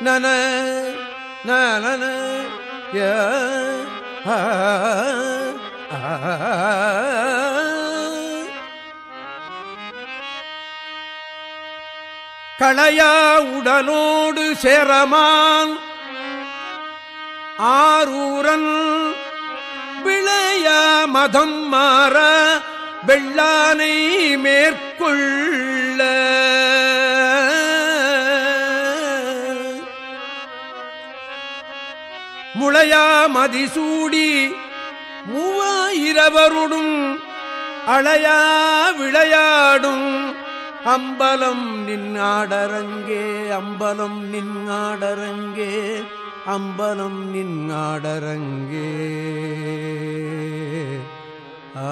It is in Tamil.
நன நன களையா உடனோடு சேரமான் ஆரூரன் விளைய மதம் மாற வெள்ளானை மேற்கொள்ள. முளையா மதிசூடி மூவாயிரவருடும் அளையா விளையாடும். அம்பலம் நின்னாடரங்கே அம்பலம் நின்னாடரங்கே அம்பலம் நின்னாடரங்கே ஆ.